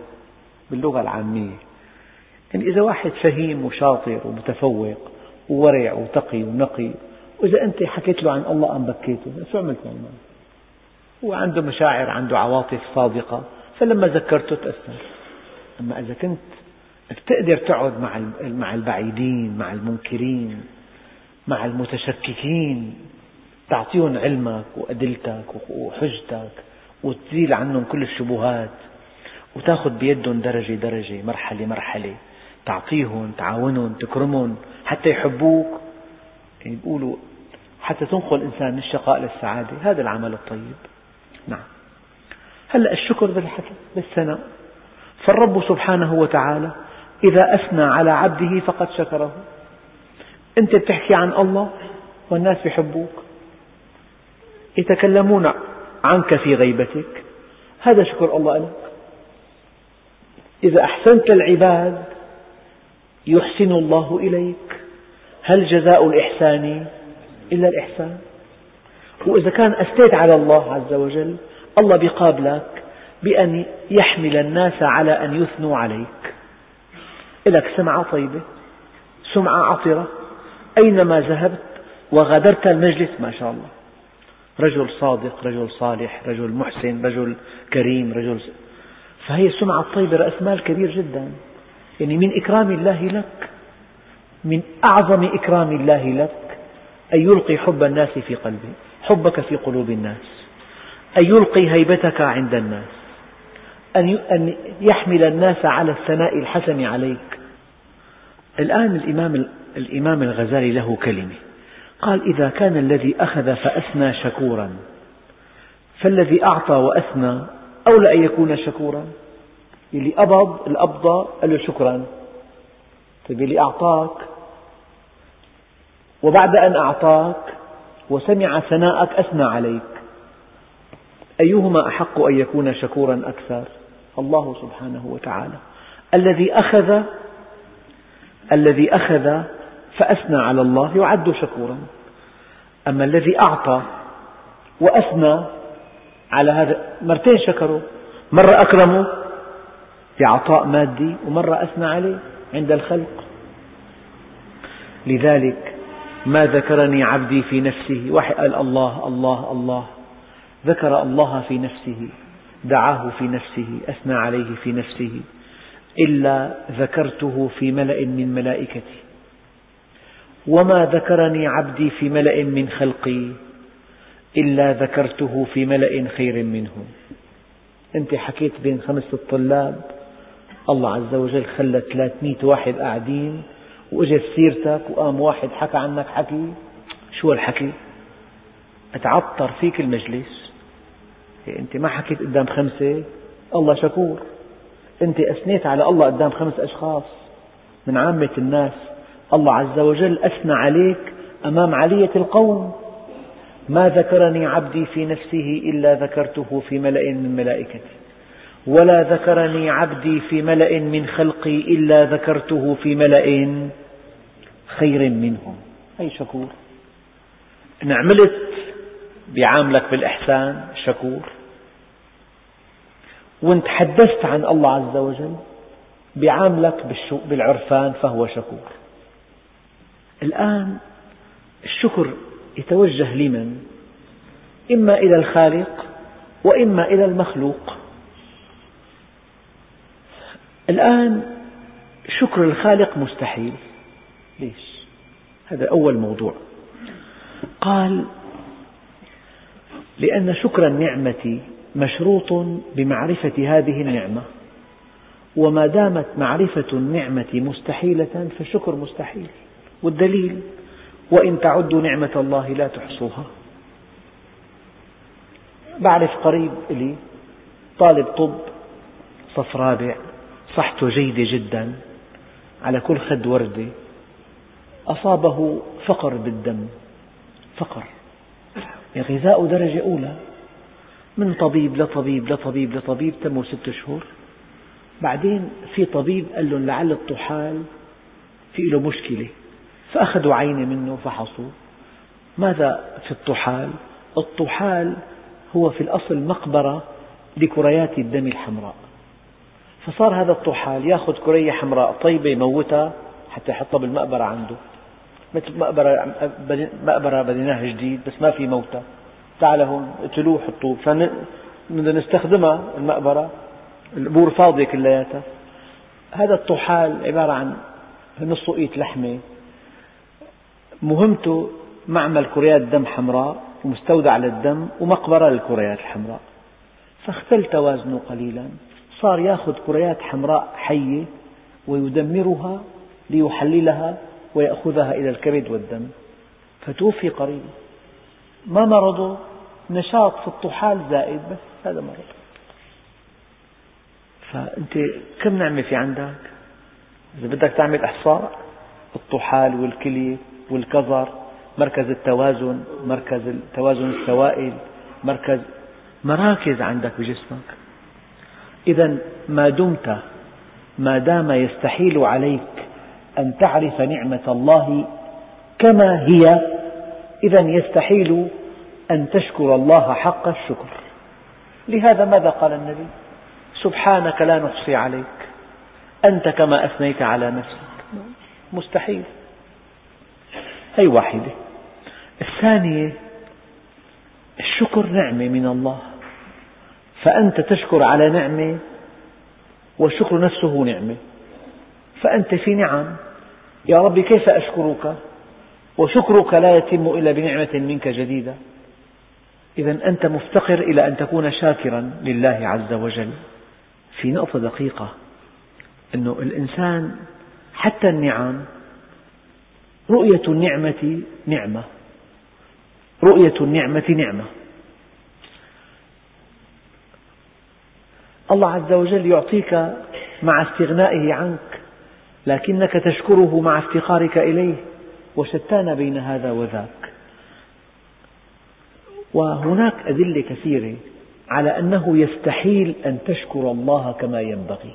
باللغة العامية. يعني إذا واحد فهيم وشاطر ومتفوق وورع وتقي ونقي وإذا أنت حكيت له عن الله أم بكيته شو عملت معه هو عنده مشاعر عنده عواطف صادقة. فلما ذكرته تأثر. أما إذا كنت بتقدر تقعد مع مع البعيدين مع المنكرين مع المتشككين تعطيهم علمك وأدلتك وحجتك وتزيل عنهم كل الشبهات وتاخذ بيدهم درجة درجة مرحلة مرحلة. تعطيهم تعاونهم تكرمهم حتى يحبوك. يعني بيقولوا حتى تنقل الإنسان من الشقاء للسعادة. هذا العمل الطيب. نعم. هلأ الشكر بالثناء. فالرب سبحانه وتعالى إذا أثنى على عبده فقد شكره. أنت بتحكي عن الله والناس يحبوك يتكلمون عنك في غيبتك. هذا شكر الله لك. إذا أحسنت العباد يحسن الله إليك. هل جزاء الإحسان إلا الإحسان؟ وإذا كان أثنيت على الله عز وجل الله بيقابلك بأن يحمل الناس على أن يثنوا عليك. لك سمعة طيبة سمعة عطرة أينما ذهبت وغادرت المجلس ما شاء الله. رجل صادق رجل صالح رجل محسن رجل كريم رجل فهي السمعة الطيبة رأس مال كبير جدا. يعني من إكرام الله لك من أعظم إكرام الله لك أن يلقي حب الناس في قلبك حبك في قلوب الناس أن يلقي هيبتك عند الناس أن يحمل الناس على الثناء الحسن عليك. الآن الإمام, الإمام الغزالي له كلمة قال إذا كان الذي أخذ فأثنى شكورا فالذي أعطى وأثنى أولى أن يكون شكورا. اللي أبض الأبضى قال له شكرا. طيب اللي أعطاك وبعد أن أعطاك وسمع ثناءك أثنى عليك. أيهما أحق أن يكون شكورا أكثر؟ الله سبحانه وتعالى. الذي أخذ الذي أخذ فأثنى على الله يعد شكورا. أما الذي أعطى وأثنى على هذا مرتين شكره مرة أكرمه بعطاء مادي ومرة أثنى عليه عند الخلق. لذلك ما ذكرني عبدي في نفسه. واحد قال الله الله الله. ذكر الله في نفسه. دعاه في نفسه. أثنى عليه في نفسه. إلا ذكرته في ملأ من ملائكتي. وما ذكرني عبدي في ملأ من خلقي. إلا ذكرته في ملأ خير منهم أنت حكيت بين خمسة طلاب الله عز وجل خلى 300 واحد قاعدين. وإجت سيرتك وقام واحد حكى عنك حكي شو الحكي؟ أتعطر فيك المجلس. يعني أنت ما حكيت قدام خمسة. الله شكور. أنت أثنيت على الله قدام خمس أشخاص من عامة الناس. الله عز وجل أثنى عليك أمام علية القوم. ما ذكرني عبدي في نفسه إلا ذكرته في ملأ من ملائكتي ولا ذكرني عبدي في ملأ من خلقي إلا ذكرته في ملأ خير منهم. أي شكور. إن عملت بيعاملك بالإحسان شكور. وإن تحدثت عن الله عز وجل بيعاملك بالعرفان فهو شكور. الآن الشكر يتوجه لمن؟ إما إلى الخالق وإما إلى المخلوق. الآن شكر الخالق مستحيل. ليش؟ هذا أول موضوع. قال لأن شكر النعمة مشروط بمعرفة هذه النعمة وما دامت معرفة النعمة مستحيلة فالشكر مستحيل. والدليل وإن تعدوا نعمة الله لا تحصوها. بعرف قريب لي طالب طب صف رابع صحته جيدة جدا على كل خد وردة. أصابه فقر بالدم. فقر. غذاء درجة أولى. من طبيب لطبيب لطبيب لطبيب تموا ست أشهر بعدين في طبيب قال لهم لعل الطحال في له مشكلة. فأخذوا عينة منه فحصوا ماذا في الطحال؟ الطحال هو في الأصل مقبرة لكريات الدم الحمراء. فصار هذا الطحال يأخذ كرية حمراء طيبة يموتها حتى يحطها بالمقبرة عنده. مثل مقبرة مقبرة بنيناها جديد بس ما في موتى. تعال هون اقتلوه حطوه. بدنا نستخدمها المقبرة. القبور فاضية كلياتها. هذا الطحال عبارة عن نص وقيت لحمة. مهمته معمل كريات دم حمراء ومستودع للدم ومقبرة للكريات الحمراء. فاختل توازنه قليلا. صار يأخذ كريات حمراء حية ويدمرها ليحللها ويأخذها إلى الكبد والدم. فتوفي قريبا ما مرضه نشاط في الطحال زائد بس هذا مرض. فأنت كم نعمة في عندك؟ إذا بدك تعمل إحصاء الطحال والكلية والكظر مركز التوازن مركز توازن السوائل مركز مراكز عندك بجسمك. إذا ما دمت ما دام يستحيل عليك أن تعرف نعمة الله كما هي. إذا يستحيل أن تشكر الله حق الشكر. لهذا ماذا قال النبي؟ سبحانك لا نحصي عليك. أنت كما أثنيت على نفسك. مستحيل. هي واحدة. الثانية الشكر نعمة من الله. فأنت تشكر على نعمة والشكر نفسه نعمة. فأنت في نعم. يا رب كيف أشكرك؟ وشكرك لا يتم إلا بنعمة منك جديدة. إذا أنت مفتقر إلى أن تكون شاكرا لله عز وجل. في نقطة دقيقة. أن الإنسان حتى النعم رؤية النعمة نعمة. رؤية النعمة نعمة. الله عز وجل يعطيك مع استغنائه عنك لكنك تشكره مع افتقارك إليه وشتان بين هذا وذاك. وهناك أدلة كثيرة على أنه يستحيل أن تشكر الله كما ينبغي.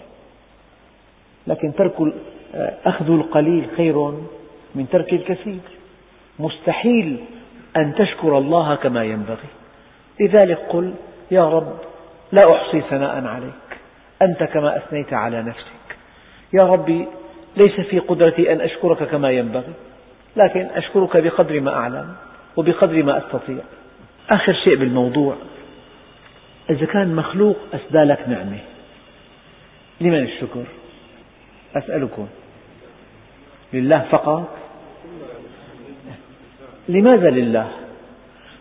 لكن ترك أخذ القليل خير من ترك الكثير. مستحيل أن تشكر الله كما ينبغي. لذلك قل يا رب لا أحصي ثناء عليك. أنت كما أثنيت على نفسك. يا ربي ليس في قدرتي أن أشكرك كما ينبغي لكن أشكرك بقدر ما أعلم وبقدر ما أستطيع آخر شيء بالموضوع إذا كان مخلوق أسدى لك نعمة لمن الشكر؟ أسألكم لله فقط؟ لماذا لله؟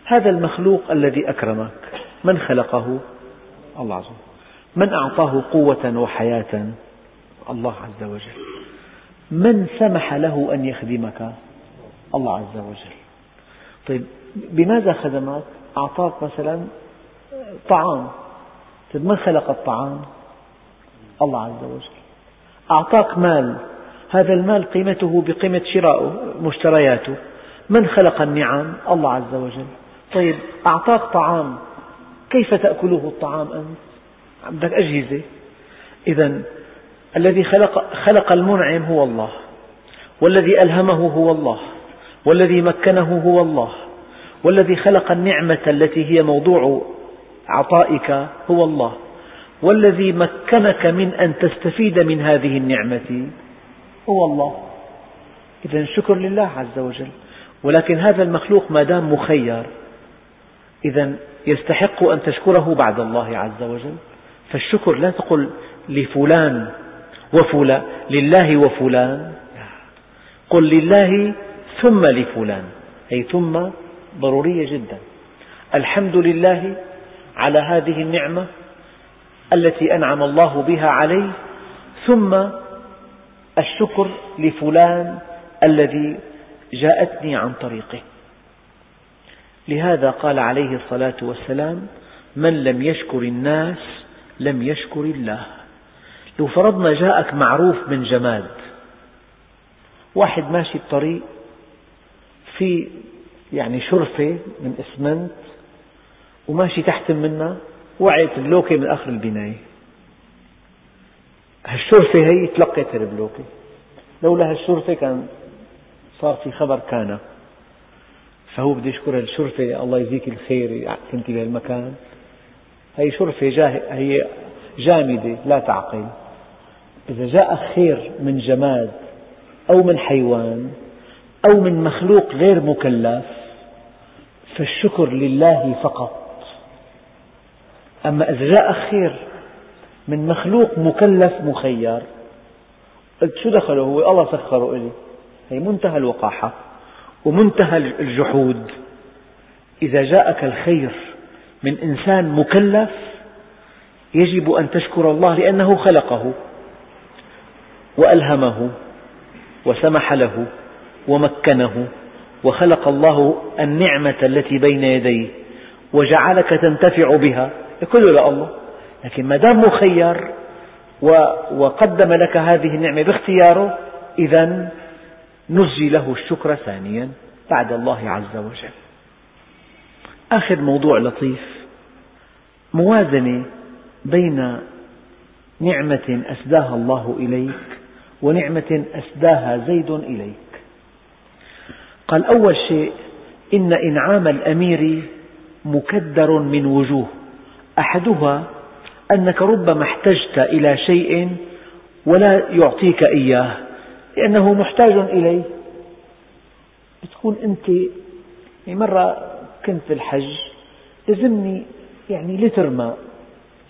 هذا المخلوق الذي أكرمك من خلقه؟ الله عز وجل من أعطاه قوة وحياة؟ الله عز وجل من سمح له أن يخدمك؟ الله عز وجل طيب بماذا خدمك؟ أعطاك مثلا طعام طيب من خلق الطعام؟ الله عز وجل أعطاك مال هذا المال قيمته بقيمة شرائه مشترياته من خلق النعم؟ الله عز وجل طيب أعطاك طعام كيف تأكله الطعام أنت؟ عندك أجهزة إذا الذي خلق, خلق المنعم هو الله والذي ألهمه هو الله والذي مكنه هو الله والذي خلق النعمة التي هي موضوع عطائك هو الله والذي مكنك من أن تستفيد من هذه النعمة هو الله. إذا الشكر لله عز وجل. ولكن هذا المخلوق ما دام مخير إذا يستحق أن تشكره بعد الله عز وجل. فالشكر لا تقل لفلان وفلان. لله وفلان. قل لله ثم لفلان. أي ثم ضرورية جدا. الحمد لله على هذه النعمة التي أنعم الله بها علي ثم الشكر لفلان الذي جاءتني عن طريقه. لهذا قال عليه الصلاة والسلام من لم يشكر الناس لم يشكر الله. لو فرضنا جاءك معروف من جماد واحد ماشي بطريق في يعني شرفة من إسمنت وماشي تحت منها وعيت البلوكة من آخر البناية. هالشرفة هي تلقت البلوكة لولا هالشرفة كان صار في خبر كان. فهو بده يشكر الشرفة الله يجزيك الخير كنت بهالمكان هي شرفة هي جامدة لا تعقل. إذا جاء خير من جماد أو من حيوان أو من مخلوق غير مكلف فالشكر لله فقط. أما إذا جاء خير من مخلوق مكلف مخير قلت شو دخله؟ هو الله سخره إلي. هي منتهى الوقاحة ومنتهى الجحود. إذا جاءك الخير من إنسان مكلف يجب أن تشكر الله لأنه خلقه. وألهمه وسمح له ومكنه وخلق الله النعمة التي بين يديه وجعلك تنتفع بها. كله لله لكن ما دام مخير وقدم لك هذه النعمة باختياره إذا نزجي له الشكر ثانيا بعد الله عز وجل. آخر موضوع لطيف موازنة بين نعمة أسداها الله إليك ونعمة أسداها زيد إليك. قال أول شيء إن إنعام الأمير مكدر من وجوه. أحدها أنك ربما احتجت إلى شيء ولا يعطيك إياه لأنه محتاج إليه. بتكون أنت يعني مرة كنت في الحج لزمني يعني لتر ماء.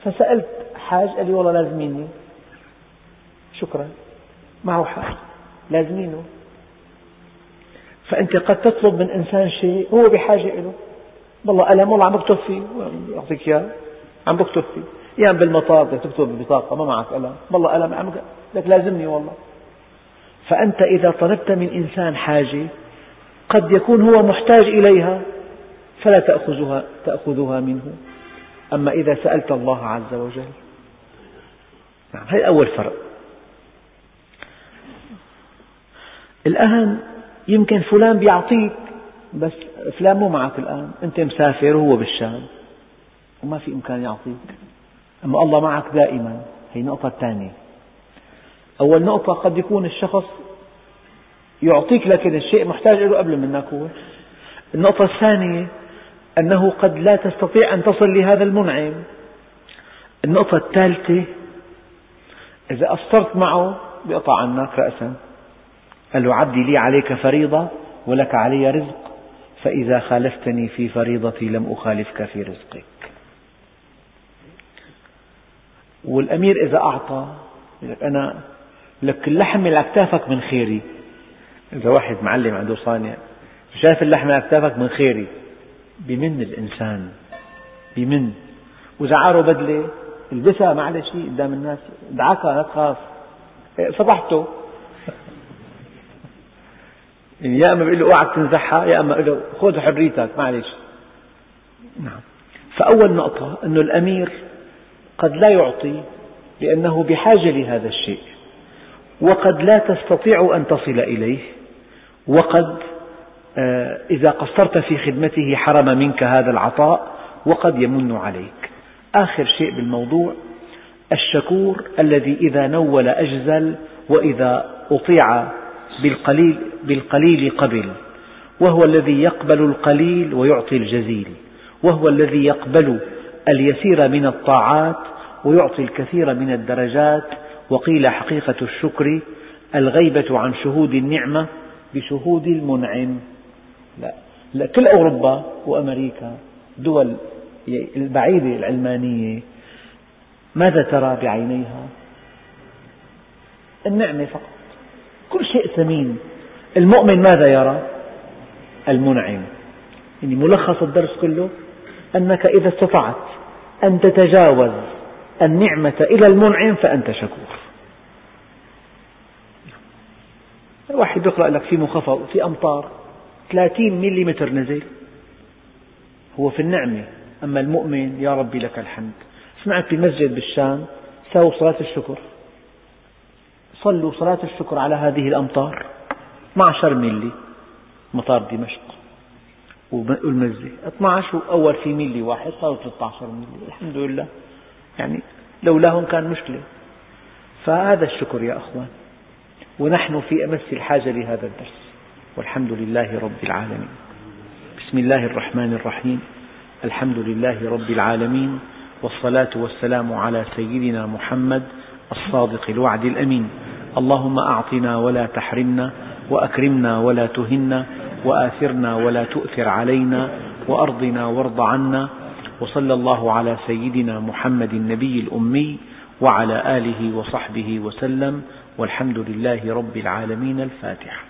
فسألت حاج قال لي والله لازميني. شكرا. معه حق لازمينه. فأنت قد تطلب من إنسان شيء هو بحاجة له والله ألم والله عم بكتب فيه يعطيك إياه. عم بكتب فيه. يعني بالمطار بدك تكتب ببطاقة ما معك ألم والله ألم عم لك لازمني والله. فأنت إذا طلبت من إنسان حاجة قد يكون هو محتاج إليها فلا تأخذها, تأخذها منه. أما إذا سألت الله عز وجل. نعم هذا أول فرق. الآن يمكن فلان بيعطيك بس فلان مو معك الآن أنت مسافر وهو بالشام وما في إمكان يعطيك. أما الله معك دائما. هي النقطة الثانية أول نقطة قد يكون الشخص يعطيك لكن الشيء محتاج له قبل منك هو النقطة الثانية أنه قد لا تستطيع أن تصل لهذا المنعم. النقطة الثالثة إذا قصرت معه بيقطع عنك رأسا. قال له عبدي لي عليك فريضة ولك علي رزق فإذا خالفتني في فريضتي لم أخالفك في رزقك. والأمير إذا أعطى لك أنا لك اللحم اللي أكتافك من خيري. إذا واحد معلم عنده صانع شايف اللحم على أكتافك من خيري بمن الإنسان؟ بمن؟ وإذا عاره بدلة البسها شيء قدام الناس دعاك لا تخاف فضحته يعني يا أما بيقول له اوعك تنزحها يا بيقول له خذ حريتك معلش نعم. فأول نقطة أن الأمير قد لا يعطي لأنه بحاجة لهذا الشيء وقد لا تستطيع أن تصل إليه وقد آه، إذا قصرت في خدمته حرم منك هذا العطاء وقد يمن عليك. آخر شيء بالموضوع الشكور الذي إذا نول أجزل وإذا أطيع بالقليل, بالقليل قبل وهو الذي يقبل القليل ويعطي الجزيل وهو الذي يقبل اليسير من الطاعات ويعطي الكثير من الدرجات. وقيل حقيقة الشكر الغيبة عن شهود النعمة بشهود المنعم. لا, لا كل أوروبا وأمريكا دول البعيدة العلمانية ماذا ترى بعينيها؟ النعمة فقط. كل شيء ثمين. المؤمن ماذا يرى؟ المنعم. يعني ملخص الدرس كله. أنك إذا استطعت أن تتجاوز النعمة إلى المنعم فأنت شكور. واحد يقرأ لك في منخفض في أمطار 30 ملم نزل. هو في النعمة أما المؤمن يا ربي لك الحمد. سمعت في مسجد بالشام ساووا صلاة الشكر. صلوا صلاة الشكر على هذه الأمطار. 12 ملي مطار دمشق والمزة 12 وأول في ملي واحد صاروا 13 ملي. الحمد لله. يعني لولاهم كان مشكلة. فهذا الشكر يا أخوان. ونحن في أمس الحاجة لهذا الدرس. والحمد لله رب العالمين. بسم الله الرحمن الرحيم. الحمد لله رب العالمين. والصلاة والسلام على سيدنا محمد الصادق الوعد الأمين. اللهم أعطنا ولا تحرمنا وأكرمنا ولا تهنا وآثرنا ولا تؤثر علينا وأرضنا وارض عنا وصلى الله على سيدنا محمد النبي الأمي وعلى آله وصحبه وسلم والحمد لله رب العالمين الفاتحة